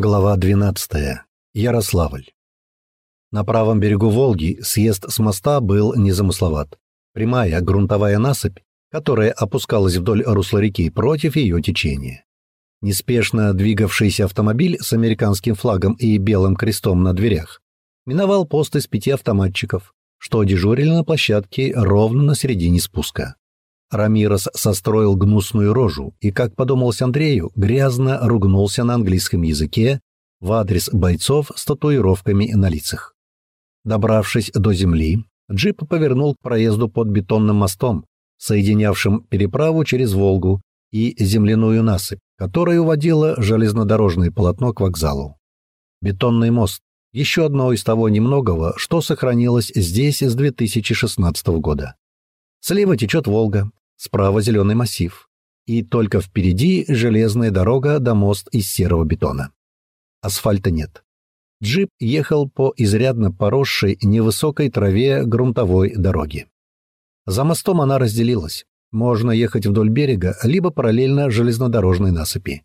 Глава 12. Ярославль. На правом берегу Волги съезд с моста был незамысловат. Прямая грунтовая насыпь, которая опускалась вдоль русла реки против ее течения. Неспешно двигавшийся автомобиль с американским флагом и белым крестом на дверях миновал пост из пяти автоматчиков, что дежурили на площадке ровно на середине спуска. Рамирос состроил гнусную рожу и, как подумалось Андрею, грязно ругнулся на английском языке в адрес бойцов с татуировками на лицах. Добравшись до земли, джип повернул к проезду под бетонным мостом, соединявшим переправу через Волгу и земляную насыпь, которая уводила железнодорожное полотно к вокзалу. Бетонный мост — еще одно из того немногого, что сохранилось здесь с 2016 года. Слева течет Волга, справа зеленый массив, и только впереди железная дорога до мост из серого бетона. Асфальта нет. Джип ехал по изрядно поросшей невысокой траве грунтовой дороги. За мостом она разделилась. Можно ехать вдоль берега, либо параллельно железнодорожной насыпи.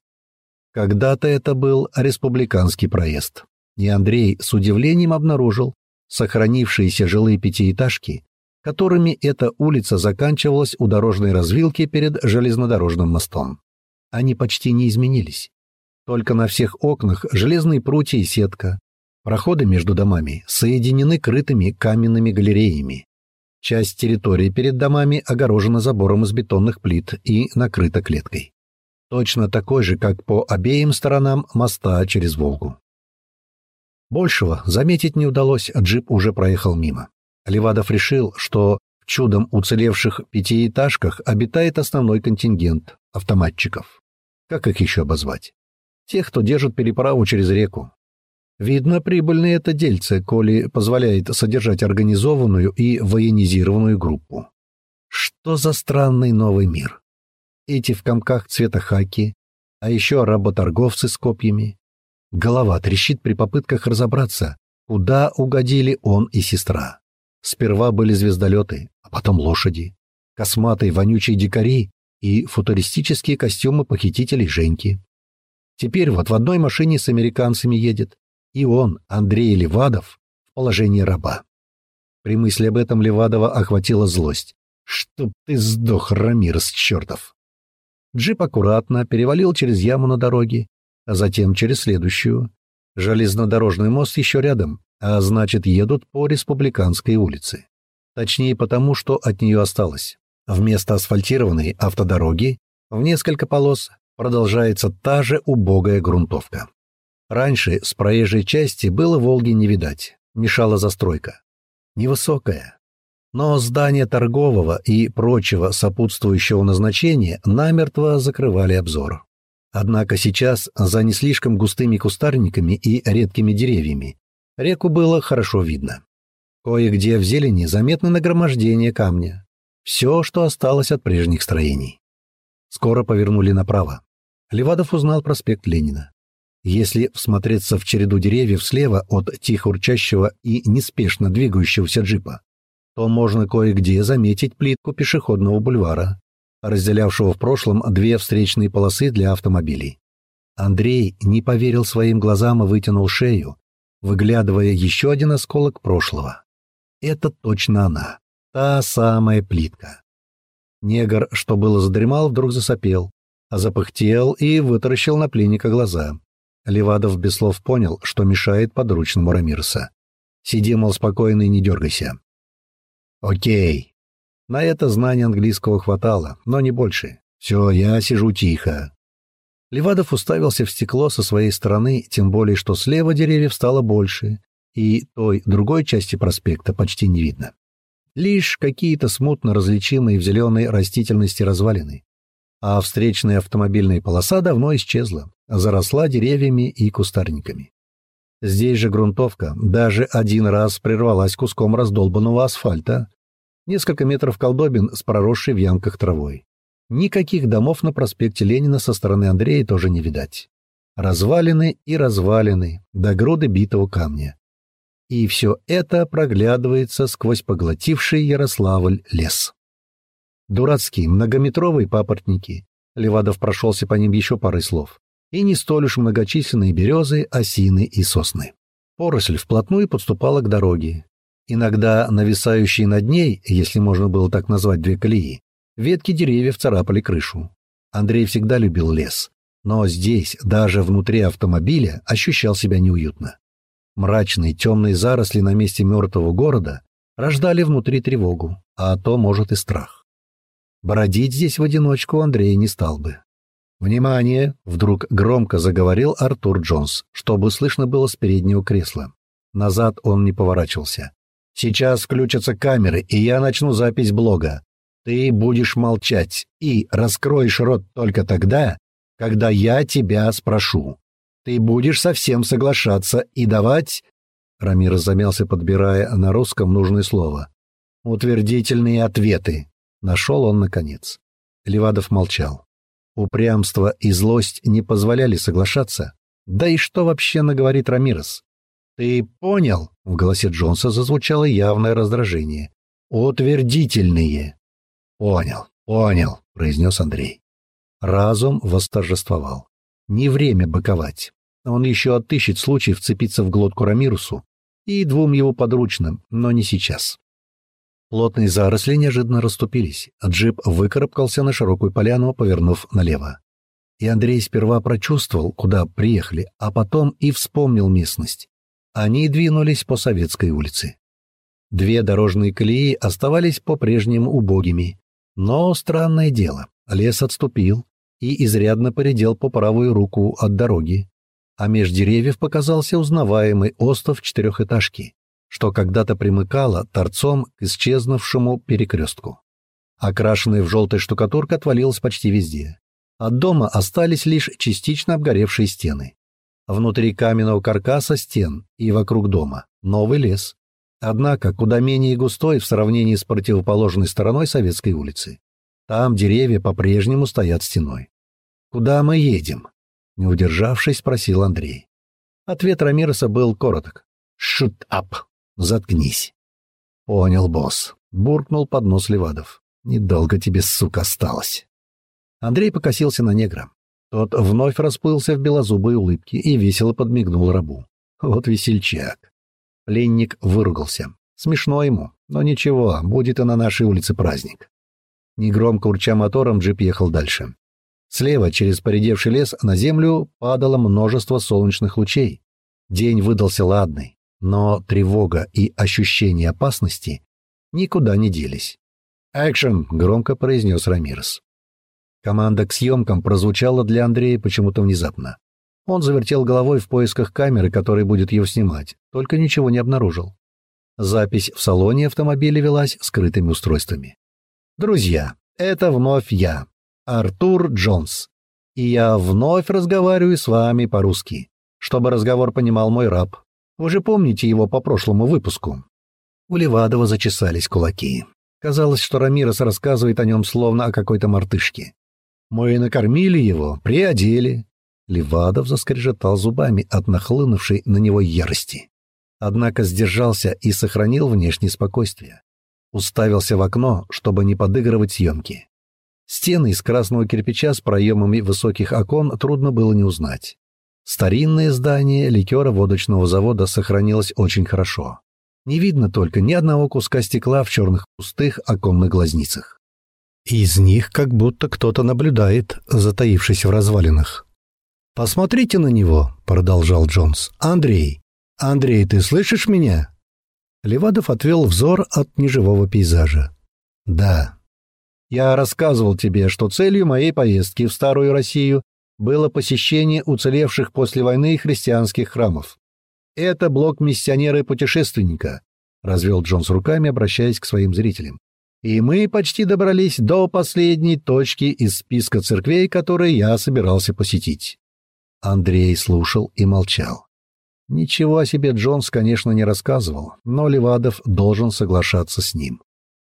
Когда-то это был республиканский проезд. И Андрей с удивлением обнаружил сохранившиеся жилые пятиэтажки которыми эта улица заканчивалась у дорожной развилки перед железнодорожным мостом. Они почти не изменились. Только на всех окнах железные прутья и сетка. Проходы между домами соединены крытыми каменными галереями. Часть территории перед домами огорожена забором из бетонных плит и накрыта клеткой. Точно такой же, как по обеим сторонам моста через Волгу. Большего заметить не удалось, джип уже проехал мимо. Левадов решил, что в чудом уцелевших пятиэтажках обитает основной контингент автоматчиков. Как их еще обозвать? Тех, кто держит переправу через реку. Видно, прибыльное это дельце, коли позволяет содержать организованную и военизированную группу. Что за странный новый мир? Эти в комках цвета хаки, а еще работорговцы с копьями. Голова трещит при попытках разобраться, куда угодили он и сестра. Сперва были звездолеты, а потом лошади, косматые вонючие дикари и футуристические костюмы похитителей Женьки. Теперь вот в одной машине с американцами едет, и он, Андрей Левадов, в положении раба. При мысли об этом Левадова охватила злость. «Чтоб ты сдох, Рамирс чертов!» Джип аккуратно перевалил через яму на дороге, а затем через следующую. Железнодорожный мост еще рядом, а значит, едут по Республиканской улице. Точнее, потому что от нее осталось. Вместо асфальтированной автодороги в несколько полос продолжается та же убогая грунтовка. Раньше с проезжей части было Волги не видать, мешала застройка. Невысокая. Но здания торгового и прочего сопутствующего назначения намертво закрывали обзор. Однако сейчас за не слишком густыми кустарниками и редкими деревьями Реку было хорошо видно. Кое-где в зелени заметно нагромождение камня. Все, что осталось от прежних строений. Скоро повернули направо. Левадов узнал проспект Ленина. Если всмотреться в череду деревьев слева от тихо урчащего и неспешно двигающегося джипа, то можно кое-где заметить плитку пешеходного бульвара, разделявшего в прошлом две встречные полосы для автомобилей. Андрей не поверил своим глазам и вытянул шею, выглядывая еще один осколок прошлого. Это точно она, та самая плитка. Негр, что было задремал, вдруг засопел, а запыхтел и вытаращил на пленника глаза. Левадов без слов понял, что мешает подручному Рамирса. Сиди, мол, спокойно и не дергайся. Окей. На это знание английского хватало, но не больше. Все, я сижу тихо. Левадов уставился в стекло со своей стороны, тем более, что слева деревьев стало больше, и той другой части проспекта почти не видно. Лишь какие-то смутно различимые в зеленой растительности развалины. А встречная автомобильная полоса давно исчезла, заросла деревьями и кустарниками. Здесь же грунтовка даже один раз прервалась куском раздолбанного асфальта, несколько метров колдобин с проросшей в ямках травой. Никаких домов на проспекте Ленина со стороны Андрея тоже не видать. Развалины и развалины, до груды битого камня. И все это проглядывается сквозь поглотивший Ярославль лес. Дурацкие многометровые папоротники. Левадов прошелся по ним еще парой слов. и не столь уж многочисленные березы, осины и сосны. Поросль вплотную подступала к дороге. Иногда нависающие над ней, если можно было так назвать две колеи, ветки деревьев царапали крышу. Андрей всегда любил лес, но здесь, даже внутри автомобиля, ощущал себя неуютно. Мрачные темные заросли на месте мертвого города рождали внутри тревогу, а то, может, и страх. Бродить здесь в одиночку Андрей не стал бы. «Внимание!» — вдруг громко заговорил Артур Джонс, чтобы слышно было с переднего кресла. Назад он не поворачивался. «Сейчас включатся камеры, и я начну запись блога. Ты будешь молчать и раскроешь рот только тогда, когда я тебя спрошу. Ты будешь совсем соглашаться и давать...» Рамир замялся, подбирая на русском нужное слово. «Утвердительные ответы», — нашел он наконец. Левадов молчал. Упрямство и злость не позволяли соглашаться. Да и что вообще наговорит Рамирес? «Ты понял?» — в голосе Джонса зазвучало явное раздражение. «Утвердительные». «Понял, понял», — произнес Андрей. Разум восторжествовал. Не время быковать. Он еще отыщет случай вцепиться в глотку Рамирусу и двум его подручным, но не сейчас. Плотные заросли неожиданно расступились. Джип выкарабкался на широкую поляну, повернув налево. И Андрей сперва прочувствовал, куда приехали, а потом и вспомнил местность. Они двинулись по Советской улице. Две дорожные колеи оставались по-прежнему убогими. Но странное дело, лес отступил и изрядно поредел по правую руку от дороги, а меж деревьев показался узнаваемый остов четырехэтажки что когда-то примыкало торцом к исчезнувшему перекрестку. Окрашенная в желтой штукатурка отвалилась почти везде. От дома остались лишь частично обгоревшие стены. Внутри каменного каркаса стен и вокруг дома новый лес. Однако куда менее густой в сравнении с противоположной стороной Советской улицы. Там деревья по-прежнему стоят стеной. «Куда мы едем?» — не удержавшись, спросил Андрей. Ответ Рамироса был короток. «Шут ап!» Заткнись. Понял, босс. Буркнул под нос Левадов. Недолго тебе, сука, осталось. Андрей покосился на негра. Тот вновь расплылся в белозубой улыбке и весело подмигнул рабу. Вот весельчак. Пленник выругался. Смешно ему, но ничего, будет и на нашей улице праздник. Негромко урча мотором, джип ехал дальше. Слева, через поредевший лес, на землю падало множество солнечных лучей. День выдался ладный но тревога и ощущение опасности никуда не делись. «Экшен!» — громко произнес Рамирес. Команда к съемкам прозвучала для Андрея почему-то внезапно. Он завертел головой в поисках камеры, которая будет его снимать, только ничего не обнаружил. Запись в салоне автомобиля велась скрытыми устройствами. «Друзья, это вновь я, Артур Джонс, и я вновь разговариваю с вами по-русски, чтобы разговор понимал мой раб, вы же помните его по прошлому выпуску?» У Левадова зачесались кулаки. Казалось, что Рамирос рассказывает о нем словно о какой-то мартышке. «Мы накормили его, приодели». Левадов заскрежетал зубами от нахлынувшей на него ярости. Однако сдержался и сохранил внешнее спокойствие. Уставился в окно, чтобы не подыгрывать съемки. Стены из красного кирпича с проемами высоких окон трудно было не узнать. Старинное здание ликера-водочного завода сохранилось очень хорошо. Не видно только ни одного куска стекла в черных пустых оконных глазницах. Из них как будто кто-то наблюдает, затаившись в развалинах. «Посмотрите на него», — продолжал Джонс. «Андрей! Андрей, ты слышишь меня?» Левадов отвел взор от неживого пейзажа. «Да. Я рассказывал тебе, что целью моей поездки в Старую Россию было посещение уцелевших после войны христианских храмов. «Это блок миссионера и путешественника», — развел Джонс руками, обращаясь к своим зрителям. «И мы почти добрались до последней точки из списка церквей, которые я собирался посетить». Андрей слушал и молчал. Ничего о себе Джонс, конечно, не рассказывал, но Левадов должен соглашаться с ним.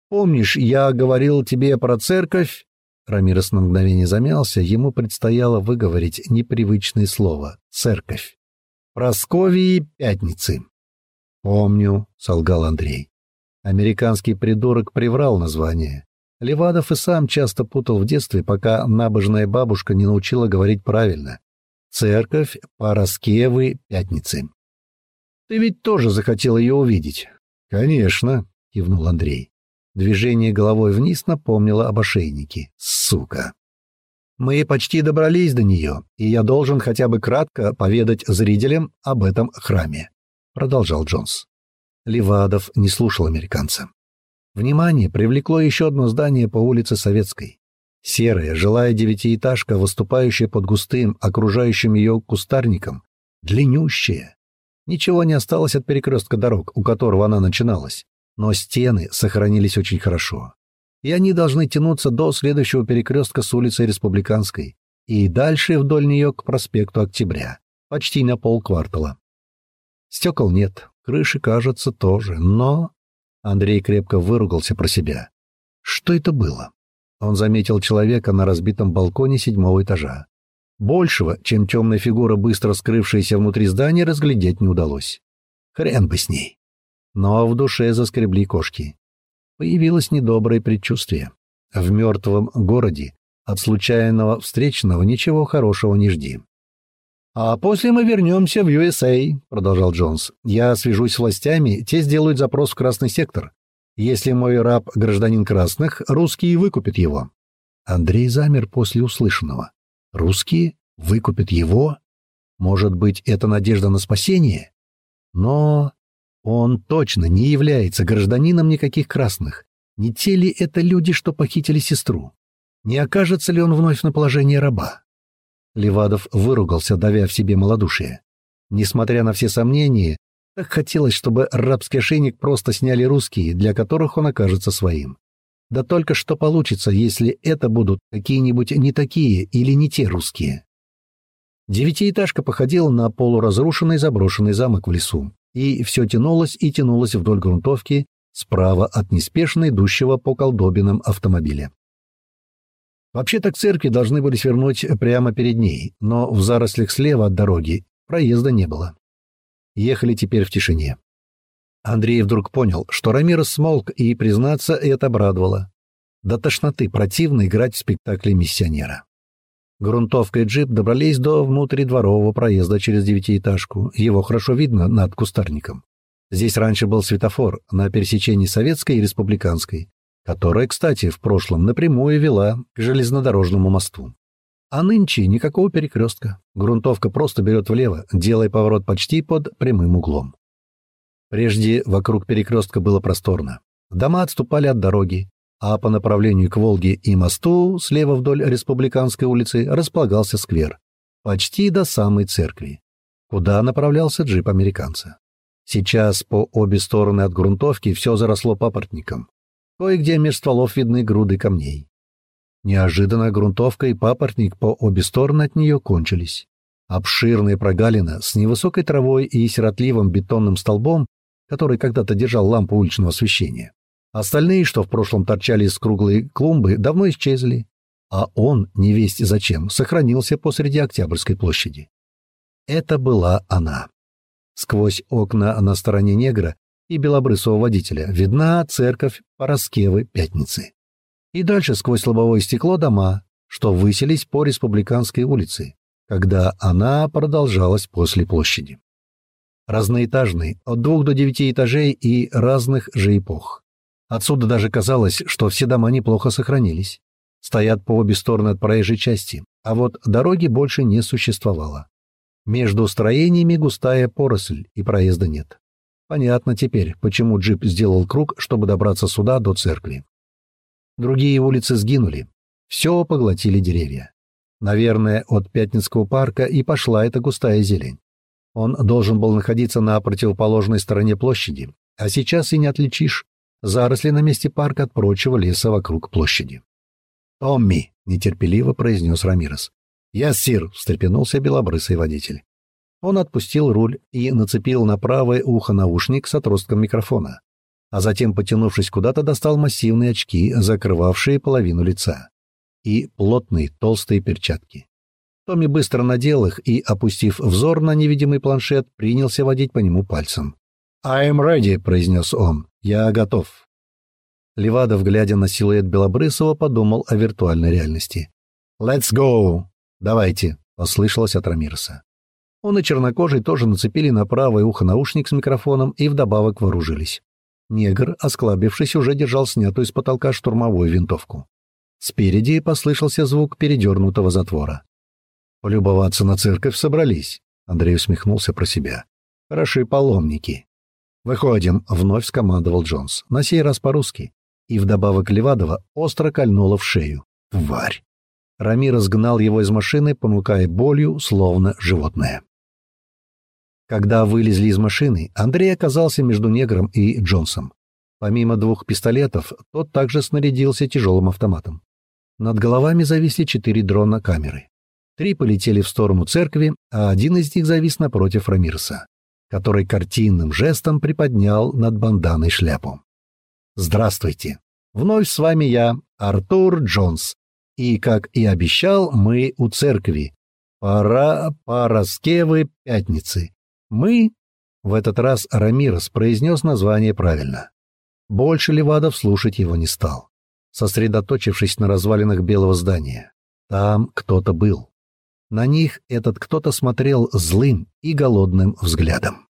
«Помнишь, я говорил тебе про церковь, Рамирес на мгновение замялся, ему предстояло выговорить непривычное слово «церковь». «Просковии Пятницы». «Помню», — солгал Андрей. Американский придурок приврал название. Левадов и сам часто путал в детстве, пока набожная бабушка не научила говорить правильно. Церковь Параскевы Пятницы. Ты ведь тоже захотел ее увидеть? Конечно, кивнул Андрей. Движение головой вниз напомнило об ошейнике. Сука. Мы почти добрались до нее, и я должен хотя бы кратко поведать зрителям об этом храме, продолжал Джонс. Левадов не слушал американца. Внимание привлекло еще одно здание по улице Советской. Серая, жилая девятиэтажка, выступающая под густым, окружающим ее кустарником, длиннющая. Ничего не осталось от перекрестка дорог, у которого она начиналась, но стены сохранились очень хорошо. И они должны тянуться до следующего перекрестка с улицы Республиканской и дальше вдоль нее к проспекту Октября, почти на полквартала. Стекол нет, крыши, кажется, тоже, но... Андрей крепко выругался про себя. Что это было? Он заметил человека на разбитом балконе седьмого этажа. Большего, чем темная фигура, быстро скрывшаяся внутри здания, разглядеть не удалось. Хрен бы с ней. Но в душе заскребли кошки. Появилось недоброе предчувствие. В мертвом городе от случайного встречного ничего хорошего не жди. «А после мы вернемся в USA», — продолжал Джонс. «Я свяжусь с властями, те сделают запрос в Красный сектор. Если мой раб — гражданин красных, русские выкупят его». Андрей замер после услышанного. «Русские? Выкупят его? Может быть, это надежда на спасение? Но он точно не является гражданином никаких красных. Не те ли это люди, что похитили сестру? Не окажется ли он вновь на положении раба?» Левадов выругался, давя в себе малодушие. Несмотря на все сомнения, так хотелось, чтобы рабский ошейник просто сняли русские, для которых он окажется своим. Да только что получится, если это будут какие-нибудь не такие или не те русские. Девятиэтажка походила на полуразрушенный заброшенный замок в лесу, и все тянулось и тянулось вдоль грунтовки справа от неспешно идущего по колдобинам автомобиля. Вообще-то к церкви должны были свернуть прямо перед ней, но в зарослях слева от дороги проезда не было ехали теперь в тишине. Андрей вдруг понял, что Рамирес смолк, и, признаться, это обрадовало. До тошноты противно играть в спектакле миссионера. Грунтовка и джип добрались до внутридворового проезда через девятиэтажку. Его хорошо видно над кустарником. Здесь раньше был светофор на пересечении Советской и Республиканской, которая, кстати, в прошлом напрямую вела к железнодорожному мосту. А нынче никакого перекрестка. Грунтовка просто берет влево, делая поворот почти под прямым углом. Прежде вокруг перекрестка было просторно. Дома отступали от дороги, а по направлению к Волге и мосту слева вдоль Республиканской улицы располагался сквер, почти до самой церкви, куда направлялся джип американца. Сейчас по обе стороны от грунтовки все заросло папоротником. Кое-где меж стволов видны груды камней. Неожиданно грунтовка и папоротник по обе стороны от нее кончились. Обширная прогалина с невысокой травой и сиротливым бетонным столбом, который когда-то держал лампу уличного освещения. Остальные, что в прошлом торчали из круглой клумбы, давно исчезли, а он, не весть зачем, сохранился посреди Октябрьской площади. Это была она. Сквозь окна на стороне негра и белобрысого водителя видна церковь Пороскевы Пятницы и дальше сквозь лобовое стекло дома, что высились по Республиканской улице, когда она продолжалась после площади. Разноэтажный, от двух до девяти этажей и разных же эпох. Отсюда даже казалось, что все дома неплохо сохранились. Стоят по обе стороны от проезжей части, а вот дороги больше не существовало. Между строениями густая поросль, и проезда нет. Понятно теперь, почему джип сделал круг, чтобы добраться сюда, до церкви. Другие улицы сгинули. Все поглотили деревья. Наверное, от Пятницкого парка и пошла эта густая зелень. Он должен был находиться на противоположной стороне площади, а сейчас и не отличишь заросли на месте парка от прочего леса вокруг площади. «Томми!» — нетерпеливо произнес Рамирес. «Я сир!» — встрепенулся белобрысый водитель. Он отпустил руль и нацепил на правое ухо наушник с отростком микрофона а затем, потянувшись куда-то, достал массивные очки, закрывавшие половину лица, и плотные толстые перчатки. Томми быстро надел их и, опустив взор на невидимый планшет, принялся водить по нему пальцем. «I'm ready», — произнес он. «Я готов». Левадов, глядя на силуэт Белобрысова, подумал о виртуальной реальности. «Let's go!» «Давайте», — послышалось от Рамирса. Он и чернокожий тоже нацепили на правое ухо наушник с микрофоном и вдобавок вооружились. Негр, осклабившись, уже держал снятую с потолка штурмовую винтовку. Спереди послышался звук передернутого затвора. «Полюбоваться на церковь собрались», — Андрей усмехнулся про себя. «Хороши паломники». «Выходим», — вновь скомандовал Джонс, на сей раз по-русски. И вдобавок Левадова остро кольнула в шею. «Тварь!» Рамир разгнал его из машины, понукая болью, словно животное. Когда вылезли из машины, Андрей оказался между негром и Джонсом. Помимо двух пистолетов, тот также снарядился тяжелым автоматом. Над головами зависли четыре дрона камеры. Три полетели в сторону церкви, а один из них завис напротив Рамирса, который картинным жестом приподнял над банданой шляпу. «Здравствуйте! Вновь с вами я, Артур Джонс. И, как и обещал, мы у церкви. Пора Параскевы Пятницы. Мы...» В этот раз Рамирос произнес название правильно. Больше Левадов слушать его не стал, сосредоточившись на развалинах белого здания. Там кто-то был. На них этот кто-то смотрел злым и голодным взглядом.